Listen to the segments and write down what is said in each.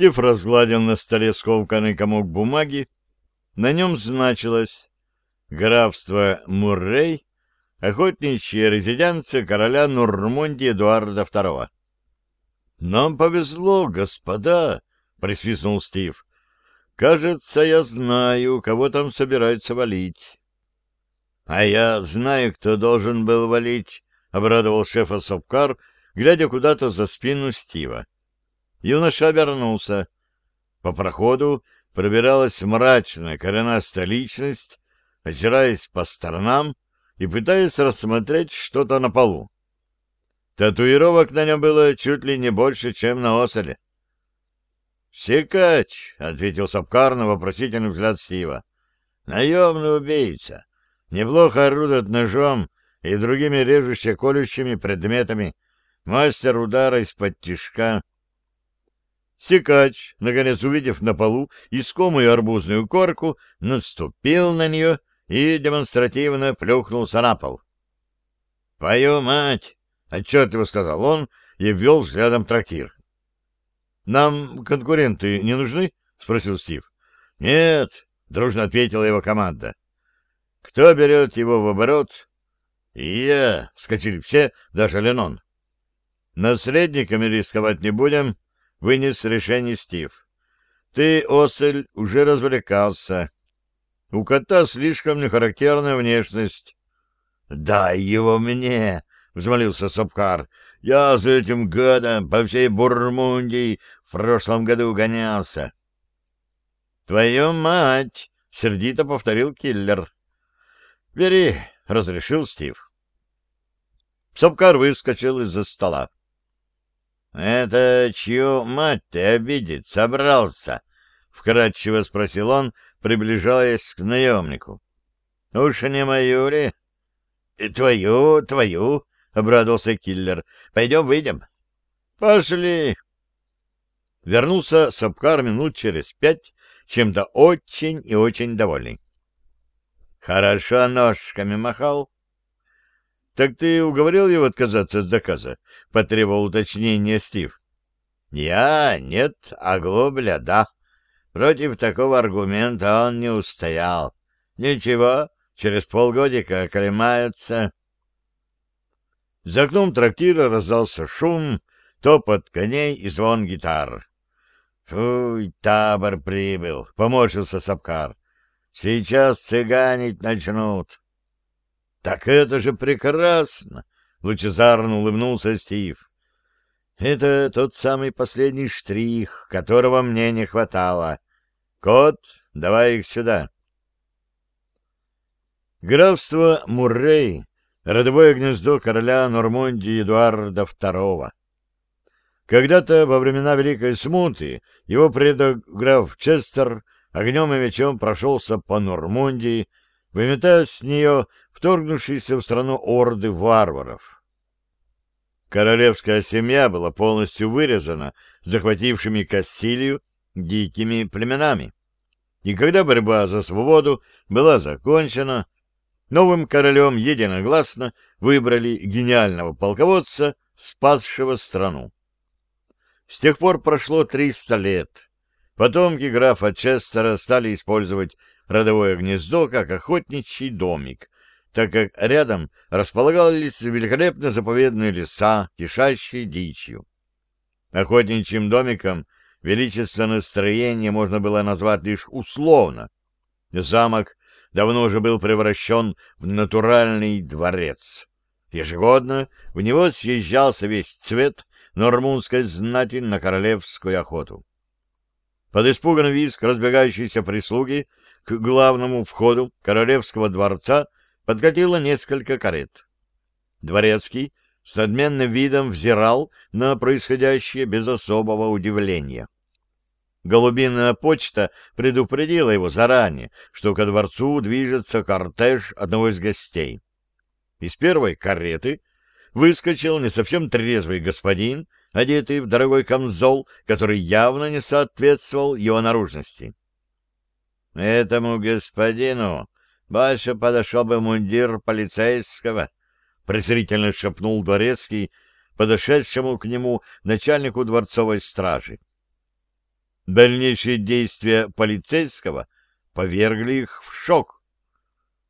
Стив разгладил на столе скомканный комок бумаги. На нем значилось «Графство Муррей, охотничья резиденция короля Нурмундии Эдуарда II». «Нам повезло, господа!» — присвистнул Стив. «Кажется, я знаю, кого там собираются валить». «А я знаю, кто должен был валить», — обрадовал шефа Сопкар, глядя куда-то за спину Стива. Юноша обернулся. По проходу пробиралась мрачная коренастая личность, озираясь по сторонам и пытаясь рассмотреть что-то на полу. Татуировок на нем было чуть ли не больше, чем на оселе. «Секач!» — ответил Сапкар на вопросительный взгляд Стива. «Наемный убийца. Неплохо орудует ножом и другими режуще-колющими предметами. Мастер удара из-под тишка. Секач, наконец увидев на полу искомую арбузную корку, наступил на нее и демонстративно плюхнулся на пол. «Твою мать!» — отчетливо сказал он и ввел взглядом трактир. «Нам конкуренты не нужны?» — спросил Стив. «Нет», — дружно ответила его команда. «Кто берет его в оборот?» «Я», — скачали все, даже Ленон. «Наследниками рисковать не будем», — вынес решение Стив. «Ты, Осель, уже развлекался. У кота слишком нехарактерная внешность». «Дай его мне!» — взмолился Сапкар. «Я за этим годом по всей Бурмундии в прошлом году гонялся». «Твою мать!» — сердито повторил киллер. «Бери!» — разрешил Стив. Сапкар выскочил из-за стола. «Это чью мать ты обидеть собрался?» — вкратчиво спросил он, приближаясь к наемнику. «Уж не мою ли?» «Твою, твою!» — обрадовался киллер. «Пойдем, выйдем». «Пошли!» Вернулся Сапкар минут через пять, чем-то очень и очень довольный. «Хорошо ножками махал». «Так ты уговорил его отказаться от заказа?» — потребовал уточнения Стив. «Я? Нет, а Глобля — да. Против такого аргумента он не устоял. Ничего, через полгодика оклемаются». За окном трактира раздался шум, топот коней и звон гитар. «Фуй, табор прибыл!» — поморщился Сапкар. «Сейчас цыганить начнут». «Так это же прекрасно!» — лучезарно улыбнулся Стив. «Это тот самый последний штрих, которого мне не хватало. Кот, давай их сюда». Графство Муррей родовое гнездо короля Нормандии Эдуарда II. Когда-то во времена Великой Смуты его предок граф Честер огнем и мечом прошелся по Нормандии, выметая с нее вторгнувшиеся в страну орды варваров. Королевская семья была полностью вырезана захватившими Кассилию дикими племенами. И когда борьба за свободу была закончена, Новым королем единогласно выбрали гениального полководца, спасшего страну. С тех пор прошло 300 лет. Потомки графа Честера стали использовать родовое гнездо как охотничий домик, так как рядом располагались великолепно заповедные леса, кишащие дичью. Охотничьим домиком величественное строение можно было назвать лишь условно. Замок давно уже был превращен в натуральный дворец. Ежегодно в него съезжался весь цвет нормунской знати на королевскую охоту. Под испуганный визг разбегающейся прислуги к главному входу королевского дворца подкатило несколько карет. Дворецкий с надменным видом взирал на происходящее без особого удивления. Голубиная почта предупредила его заранее, что ко дворцу движется кортеж одного из гостей. Из первой кареты выскочил не совсем трезвый господин, одетый в дорогой камзол, который явно не соответствовал его наружности. «Этому господину больше подошел бы мундир полицейского», — презрительно шепнул дворецкий, подошедшему к нему начальнику дворцовой стражи. Дальнейшие действия полицейского повергли их в шок.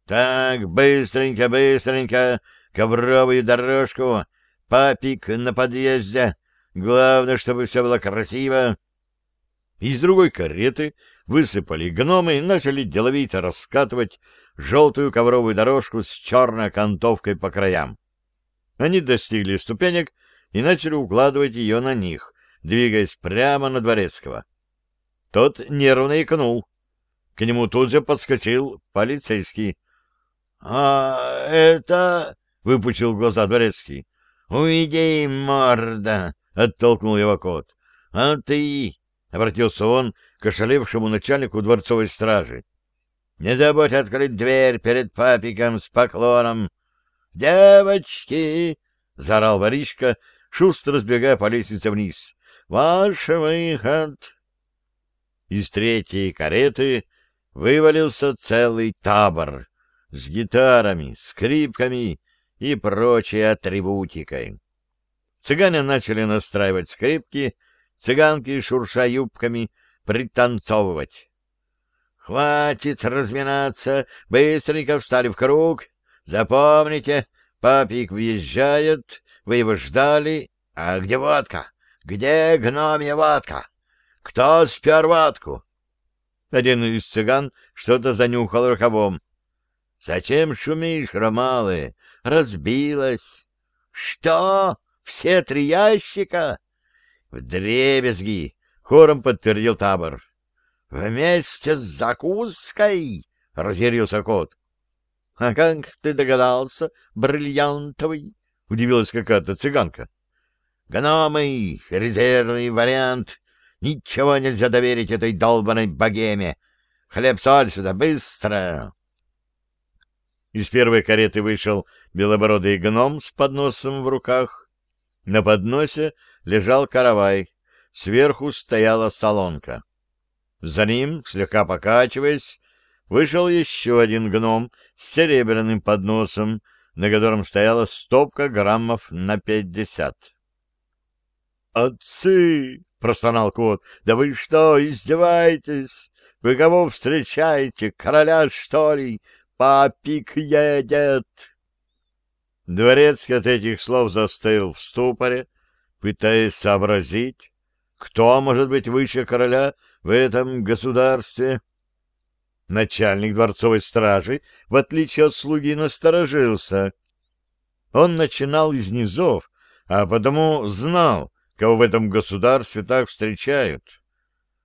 «Так, быстренько, быстренько, ковровую дорожку, папик на подъезде, главное, чтобы все было красиво». Из другой кареты высыпали гномы и начали деловито раскатывать желтую ковровую дорожку с черной окантовкой по краям. Они достигли ступенек и начали укладывать ее на них, двигаясь прямо на Дворецкого. Тот нервно икнул. К нему тут же подскочил полицейский. — А это... — выпучил глаза Дворецкий. — Уйди, морда! — оттолкнул его кот. — А ты... — обратился он к ошалевшему начальнику дворцовой стражи. — Не забудь открыть дверь перед папиком с поклоном. «Девочки!» — заорал воришка, шустро сбегая по лестнице вниз. «Ваш выход!» Из третьей кареты вывалился целый табор с гитарами, скрипками и прочей атрибутикой. Цыгане начали настраивать скрипки, цыганки, шурша юбками, пританцовывать. «Хватит разминаться! Быстренько встали в круг! Запомните, папик въезжает, вы его ждали. А где водка? Где гномья водка? Кто спер водку? Один из цыган что-то занюхал рукавом. Зачем шумишь, ромалы? Разбилась. Что? Все три ящика? В дребезги, хором подтвердил табор. Вместе с закуской, разъярился кот. — А как ты догадался, бриллиантовый? — удивилась какая-то цыганка. — Гномы, резервный вариант. Ничего нельзя доверить этой долбанной богеме. Хлеб-соль сюда, быстро! Из первой кареты вышел белобородый гном с подносом в руках. На подносе лежал каравай, сверху стояла солонка. За ним, слегка покачиваясь, вышел еще один гном с серебряным подносом, на котором стояла стопка граммов на пятьдесят. «Отцы!» — простонал кот. «Да вы что, издеваетесь? Вы кого встречаете? Короля, что ли? Папик едет!» Дворецкий от этих слов застыл в ступоре, пытаясь сообразить, кто может быть выше короля в этом государстве. Начальник дворцовой стражи, в отличие от слуги, насторожился. Он начинал из низов, а потому знал, кого в этом государстве так встречают.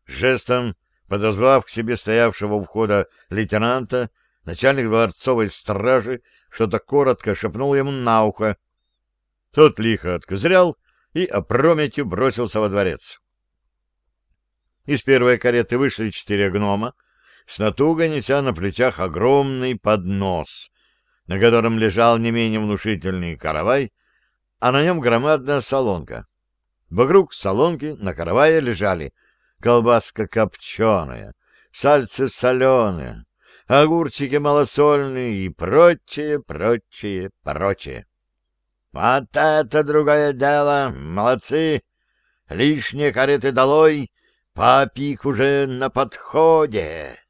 Жестом, подозвав к себе стоявшего у входа лейтенанта, начальник дворцовой стражи что-то коротко шепнул ему на ухо. Тот лихо откозрял и опрометью бросился во дворец. Из первой кареты вышли четыре гнома, с натугой неся на плечах огромный поднос, на котором лежал не менее внушительный каравай, а на нем громадная солонка. Вокруг солонки на каравае лежали колбаска копченая, сальцы соленые, огурчики малосольные и прочее, прочее, прочее. Вот это другое дело! Молодцы! Лишние кареты долой! Папик уже на подходе!